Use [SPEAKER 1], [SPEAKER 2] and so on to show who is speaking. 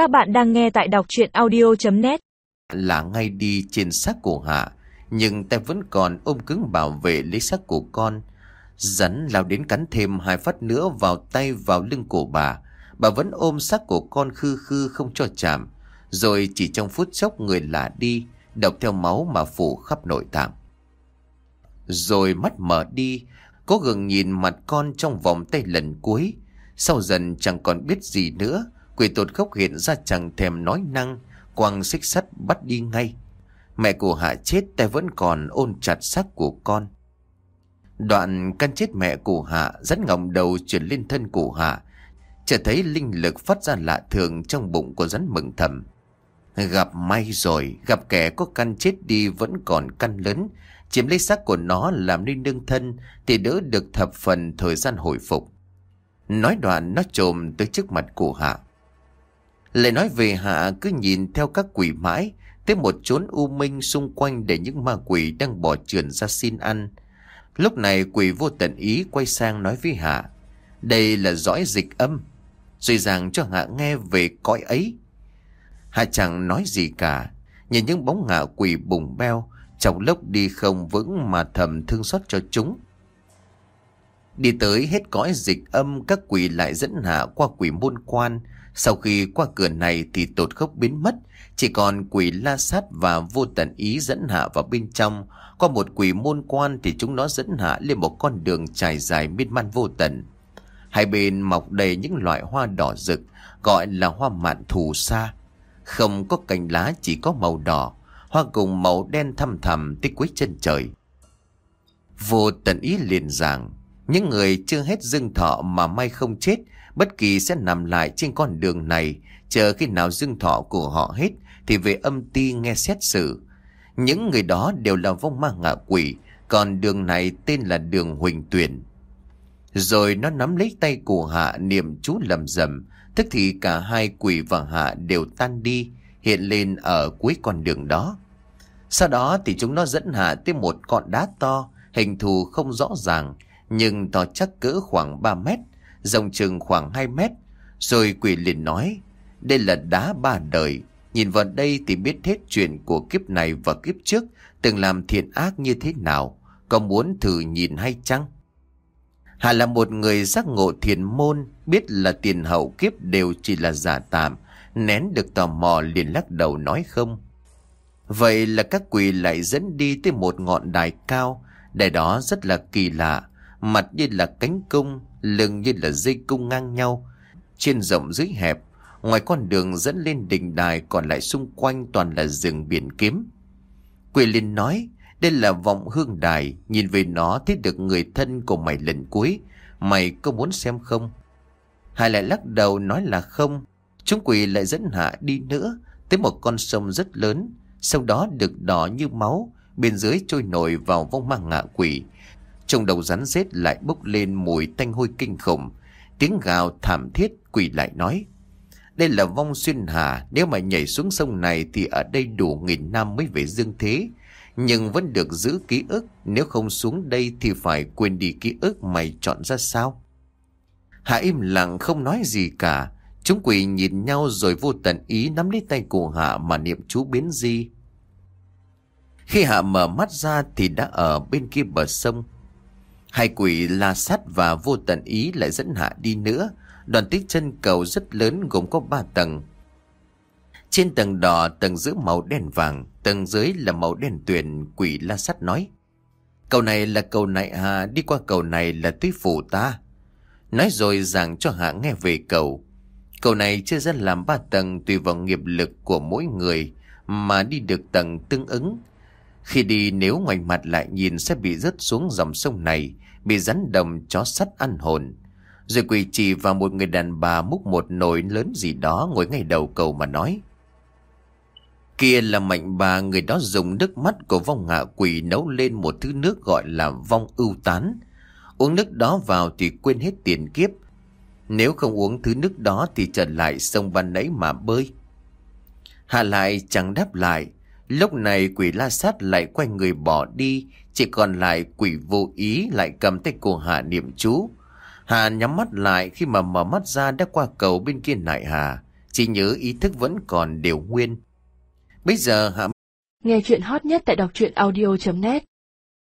[SPEAKER 1] Các bạn đang nghe tại đọc chuyện audio.net
[SPEAKER 2] Là ngay đi trên xác của Hạ, Nhưng tay vẫn còn ôm cứng bảo vệ lấy xác của con. Rắn lao đến cắn thêm hai phát nữa vào tay vào lưng của bà. Bà vẫn ôm xác của con khư khư không cho chạm. Rồi chỉ trong phút chốc người lạ đi, Đọc theo máu mà phủ khắp nội tạng. Rồi mắt mở đi Cố gắng nhìn mặt con trong vòng tay lần cuối. Sau dần chẳng còn biết gì nữa Quỷ tột khóc hiện ra chẳng thèm nói năng, Quang xích sắt bắt đi ngay. Mẹ của Hạ chết, tay vẫn còn ôn chặt xác của con. Đoạn căn chết mẹ của Hạ Rất ngọng đầu chuyển lên thân của Hạ, Chợt thấy linh lực phát ra lạ thường Trong bụng của rắn mừng thầm. Gặp may rồi, Gặp kẻ có căn chết đi vẫn còn căn lớn, Chiếm lấy xác của nó làm nên nương thân Thì đỡ được thập phần thời gian hồi phục. Nói đoạn nó trồm tới trước mặt của Hạ lại nói về Hạ cứ nhìn theo các quỷ mãi, tới một chốn u minh xung quanh để những ma quỷ đang bỏ trườn ra xin ăn. Lúc này quỷ vô tận ý quay sang nói với Hạ, đây là dõi dịch âm, rồi giảng cho Hạ nghe về cõi ấy. Hạ chẳng nói gì cả, nhìn những bóng ngạ quỷ bùng beo, trong lốc đi không vững mà thầm thương xót cho chúng. Đi tới hết cõi dịch âm, các quỷ lại dẫn Hạ qua quỷ môn quan, sau khi qua cửa này thì tột khốc biến mất, chỉ còn quỷ la sát và vô tận ý dẫn hạ vào bên trong. Qua một quỷ môn quan thì chúng nó dẫn hạ lên một con đường trải dài miên man vô tận. Hai bên mọc đầy những loại hoa đỏ rực, gọi là hoa mạn thù sa. Không có cành lá chỉ có màu đỏ, hoa cùng màu đen thăm thầm tích cuối chân trời. Vô tận ý liền giảng, những người chưa hết dưng thọ mà may không chết Bất kỳ sẽ nằm lại trên con đường này, chờ khi nào dưng thọ của họ hết thì về âm ti nghe xét xử. Những người đó đều là vong ma ngạ quỷ, còn đường này tên là đường Huỳnh Tuyển. Rồi nó nắm lấy tay của Hạ niệm chú lầm rầm, tức thì cả hai quỷ và Hạ đều tan đi, hiện lên ở cuối con đường đó. Sau đó thì chúng nó dẫn Hạ tới một con đá to, hình thù không rõ ràng, nhưng to chắc cỡ khoảng 3 mét, rộng chừng khoảng 2 mét. Rồi quỷ liền nói, đây là đá ba đời. Nhìn vào đây thì biết hết chuyện của kiếp này và kiếp trước từng làm thiện ác như thế nào. Có muốn thử nhìn hay chăng? Hà là một người giác ngộ thiền môn, biết là tiền hậu kiếp đều chỉ là giả tạm, nén được tò mò liền lắc đầu nói không. Vậy là các quỷ lại dẫn đi tới một ngọn đài cao, đài đó rất là kỳ lạ, mặt như là cánh cung, lưng như là dây cung ngang nhau, trên rộng dưới hẹp. Ngoài con đường dẫn lên đỉnh đài còn lại xung quanh toàn là rừng biển kiếm. Quỷ Linh nói, đây là vọng hương đài, nhìn về nó thấy được người thân của mày lần cuối, mày có muốn xem không? Hải lại lắc đầu nói là không, chúng quỷ lại dẫn hạ đi nữa, tới một con sông rất lớn, sau đó được đỏ như máu, bên dưới trôi nổi vào vong mang ngạ quỷ, trong đầu rắn rết lại bốc lên mùi tanh hôi kinh khủng. Tiếng gào thảm thiết quỷ lại nói. Đây là vong xuyên hà, nếu mà nhảy xuống sông này thì ở đây đủ nghìn năm mới về dương thế. Nhưng vẫn được giữ ký ức, nếu không xuống đây thì phải quên đi ký ức mày chọn ra sao. Hạ im lặng không nói gì cả, chúng quỷ nhìn nhau rồi vô tận ý nắm lấy tay của Hạ mà niệm chú biến di. Khi Hạ mở mắt ra thì đã ở bên kia bờ sông. Hai quỷ la sát và vô tận ý lại dẫn hạ đi nữa. Đoàn tích chân cầu rất lớn gồm có ba tầng. Trên tầng đỏ tầng giữa màu đen vàng, tầng dưới là màu đen tuyền, quỷ la sắt nói. Cầu này là cầu nại hà, đi qua cầu này là túy phủ ta. Nói rồi giảng cho hạ nghe về cầu. Cầu này chưa ra làm ba tầng tùy vào nghiệp lực của mỗi người mà đi được tầng tương ứng. Khi đi nếu ngoảnh mặt lại nhìn sẽ bị rớt xuống dòng sông này, bị rắn đồng chó sắt ăn hồn. Rồi quỳ chỉ vào một người đàn bà múc một nồi lớn gì đó ngồi ngay đầu cầu mà nói. Kia là mạnh bà người đó dùng nước mắt của vong ngạ quỷ nấu lên một thứ nước gọi là vong ưu tán. Uống nước đó vào thì quên hết tiền kiếp. Nếu không uống thứ nước đó thì trở lại sông ban nãy mà bơi. hà lại chẳng đáp lại, Lúc này quỷ la sát lại quay người bỏ đi, chỉ còn lại quỷ vô ý lại cầm tay cô Hà niệm chú. Hà nhắm mắt lại khi mà mở mắt ra đã qua cầu bên kia nại Hà. Chỉ nhớ ý thức vẫn còn đều nguyên Bây giờ Hà...
[SPEAKER 3] Nghe chuyện hot nhất tại đọc truyện audio.net